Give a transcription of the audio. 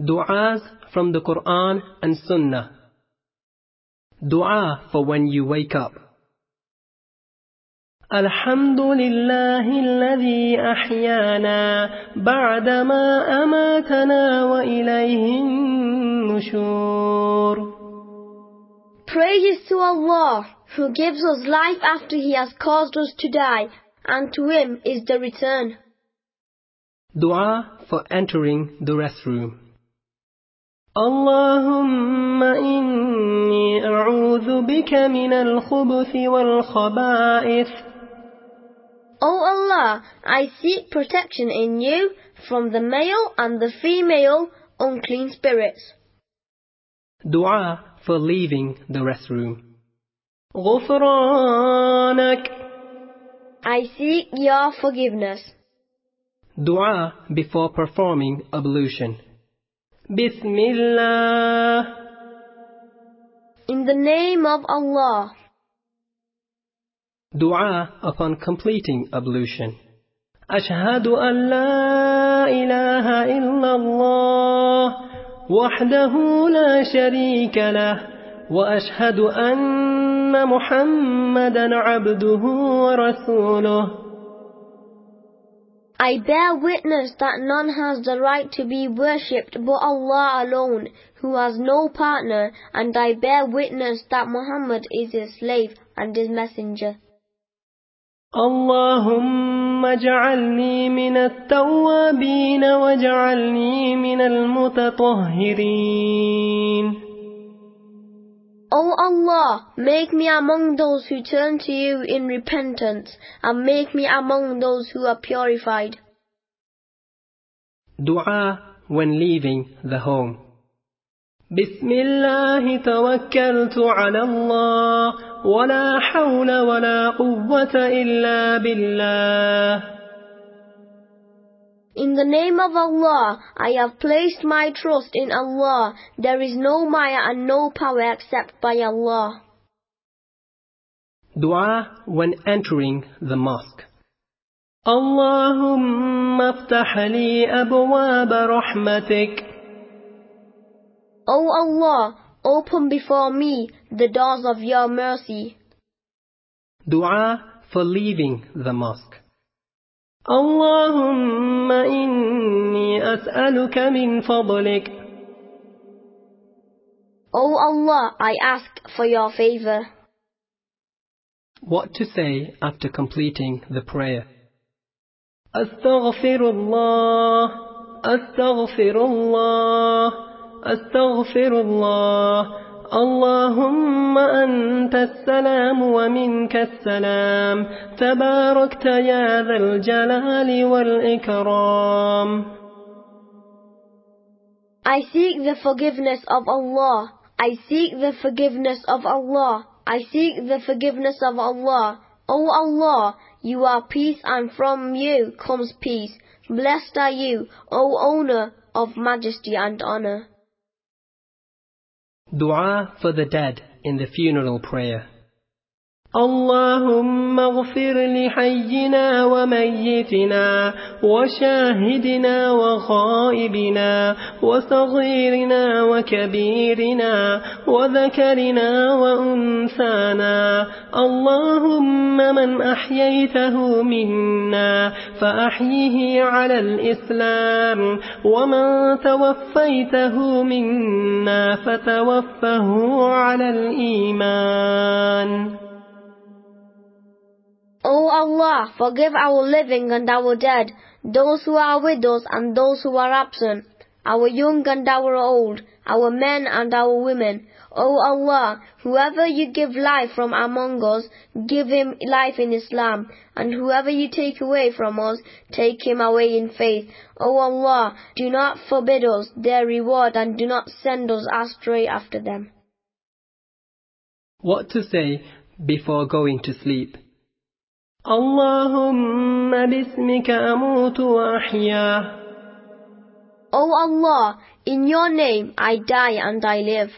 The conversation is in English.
Du'as from the Quran and Sunnah. Dua for when you wake up. الحمد لله الذي أحيانا بعدما أماتنا وإليه النشور Praise to Allah, who gives us life after He has caused us to die, and to Him is the return. Dua for entering the restroom. اللهم إني أعوذ بك من الخبث والخبائث O Allah, I seek protection in you from the male and the female unclean spirits. Dua for leaving the restroom. غفرانك I seek your forgiveness. Dua before performing ablution. Bismillah. In the name of Allah. Dua upon completing ablution. Ashhadu an la ilaha illallah wahdahu la sharika lah wa ashhadu anna muhammadan abduhu wa rasuluhu I bear witness that none has the right to be worshipped but Allah alone, who has no partner, and I bear witness that Muhammad is his slave and his messenger. اللهم اجعلني من التوابين واجعلني من المتطهرين O Allah, make me among those who turn to you in repentance, and make me among those who are purified. Dua when leaving the home. بسم الله توكلت على الله ولا حول ولا قوة إلا بالله In the name of Allah, I have placed my trust in Allah. There is no maya and no power except by Allah. Dua when entering the mosque. اللهم افتح لي أبواب رحمتك O Allah, open before me the doors of your mercy. Dua for leaving the mosque. اللهم إني أسألك من فضلك O Allah, I ask for your favor. What to say after completing the prayer? أستغفر الله أستغفر الله أستغفر الله اللهم أنت السلام ومنك السلام تباركت يا ذا الجلال والإكرام I seek the forgiveness of Allah. I seek the forgiveness of Allah. I seek the forgiveness of Allah. O Allah, you are peace and from you comes peace. Blessed are you, O owner of majesty and honor. Dua for the dead in the funeral prayer. اللهم اغفر لحينا وميتنا وشاهدنا وغائبنا وصغيرنا وكبيرنا وذكرنا وأنثانا. اللهم من أحييته منا فأحيه على الإسلام ومن توفيته منا فتوفه على الإيمان. Allah, forgive our living and our dead, those who are with us and those who are absent, our young and our old, our men and our women. O Allah, whoever you give life from among us, give him life in Islam, and whoever you take away from us, take him away in faith. O Allah, do not forbid us their reward and do not send us astray after them. What to say before going to sleep? Allahumma amutu ahya. O Allah, in your name I die and I live.